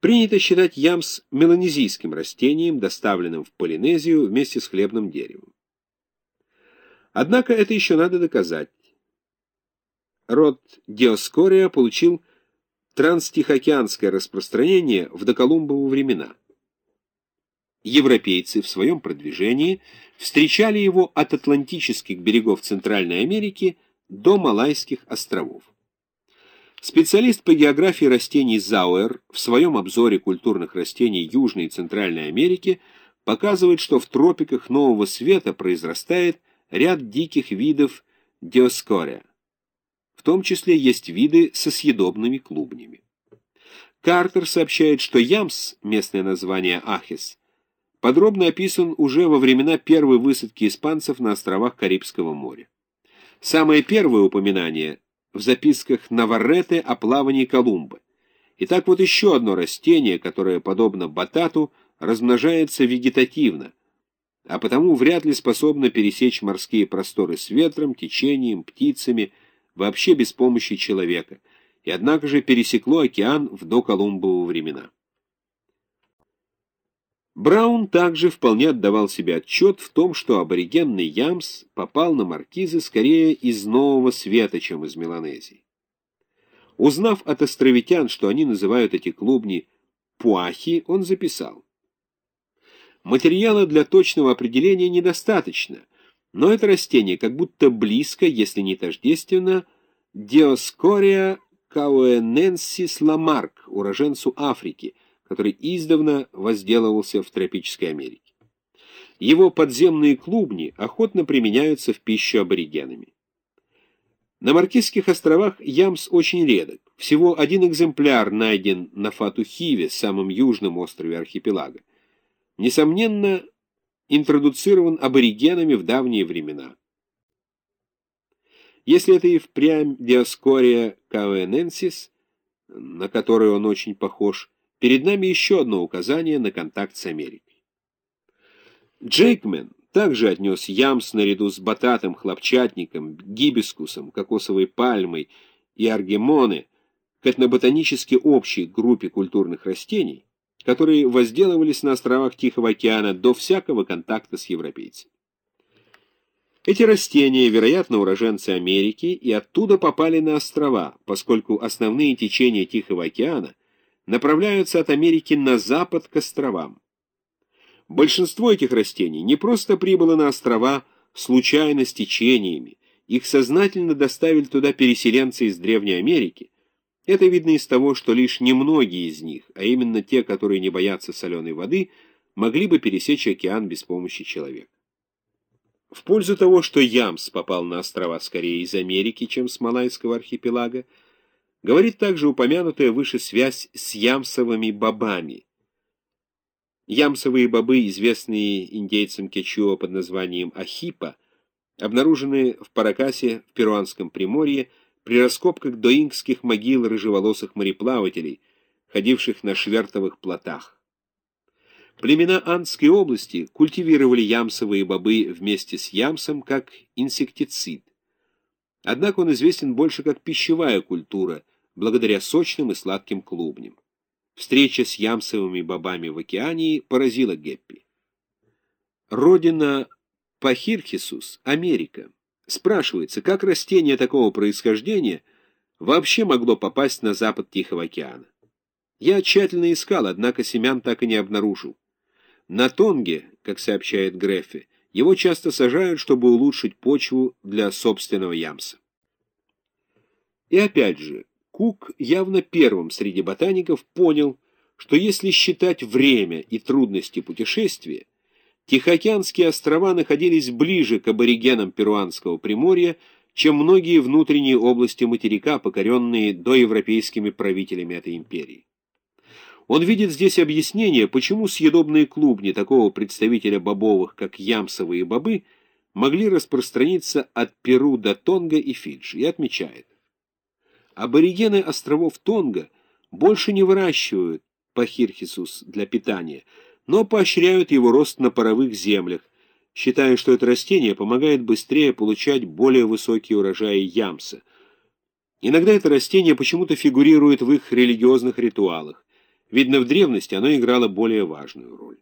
Принято считать ямс меланезийским растением, доставленным в Полинезию вместе с хлебным деревом. Однако это еще надо доказать. Род Диоскория получил транстихоокеанское распространение в доколумбовы времена. Европейцы в своем продвижении встречали его от атлантических берегов Центральной Америки до Малайских островов. Специалист по географии растений Зауэр в своем обзоре культурных растений Южной и Центральной Америки показывает, что в тропиках Нового Света произрастает ряд диких видов диоскория. В том числе есть виды со съедобными клубнями. Картер сообщает, что ямс, местное название ахис, подробно описан уже во времена первой высадки испанцев на островах Карибского моря. Самое первое упоминание в записках Наваррете о плавании Колумба. Итак, вот еще одно растение, которое, подобно батату, размножается вегетативно, а потому вряд ли способно пересечь морские просторы с ветром, течением, птицами, вообще без помощи человека, и однако же пересекло океан в доколумбовые времена. Браун также вполне отдавал себе отчет в том, что аборигенный Ямс попал на маркизы скорее из Нового Света, чем из Меланезии. Узнав от островитян, что они называют эти клубни пуахи, он записал. Материала для точного определения недостаточно, но это растение как будто близко, если не тождественно, Диоскория кауэненсис ламарк, уроженцу Африки, который издавна возделывался в тропической Америке. Его подземные клубни охотно применяются в пищу аборигенами. На Маркизских островах ямс очень редок. Всего один экземпляр найден на Фатухиве, самом южном острове архипелага. Несомненно, интродуцирован аборигенами в давние времена. Если это и впрямь Диоскория кауэненсис, на которую он очень похож, Перед нами еще одно указание на контакт с Америкой. Джейкмен также отнес ямс наряду с бататом, хлопчатником, гибискусом, кокосовой пальмой и аргемоны к этноботанически общей группе культурных растений, которые возделывались на островах Тихого океана до всякого контакта с европейцами. Эти растения, вероятно, уроженцы Америки, и оттуда попали на острова, поскольку основные течения Тихого океана направляются от Америки на запад к островам. Большинство этих растений не просто прибыло на острова случайно с течениями, их сознательно доставили туда переселенцы из Древней Америки. Это видно из того, что лишь немногие из них, а именно те, которые не боятся соленой воды, могли бы пересечь океан без помощи человека. В пользу того, что Ямс попал на острова скорее из Америки, чем с Малайского архипелага, Говорит также упомянутая выше связь с ямсовыми бобами. Ямсовые бобы, известные индейцам Кечуа под названием Ахипа, обнаружены в Паракасе в Перуанском Приморье при раскопках доингских могил рыжеволосых мореплавателей, ходивших на швертовых плотах. Племена Андской области культивировали ямсовые бобы вместе с ямсом как инсектицид. Однако он известен больше как пищевая культура, благодаря сочным и сладким клубням. Встреча с ямсовыми бобами в океании поразила Геппи. Родина Пахирхисус, Америка. Спрашивается, как растение такого происхождения вообще могло попасть на запад Тихого океана? Я тщательно искал, однако семян так и не обнаружил. На Тонге, как сообщает Греффи, его часто сажают, чтобы улучшить почву для собственного ямса. И опять же, Кук явно первым среди ботаников понял, что если считать время и трудности путешествия, Тихоокеанские острова находились ближе к аборигенам перуанского Приморья, чем многие внутренние области материка, покоренные доевропейскими правителями этой империи. Он видит здесь объяснение, почему съедобные клубни такого представителя бобовых, как ямсовые бобы, могли распространиться от Перу до Тонга и Фиджи, и отмечает. Аборигены островов Тонга больше не выращивают пахирхисус для питания, но поощряют его рост на паровых землях, считая, что это растение помогает быстрее получать более высокие урожаи ямса. Иногда это растение почему-то фигурирует в их религиозных ритуалах. Видно, в древности оно играло более важную роль.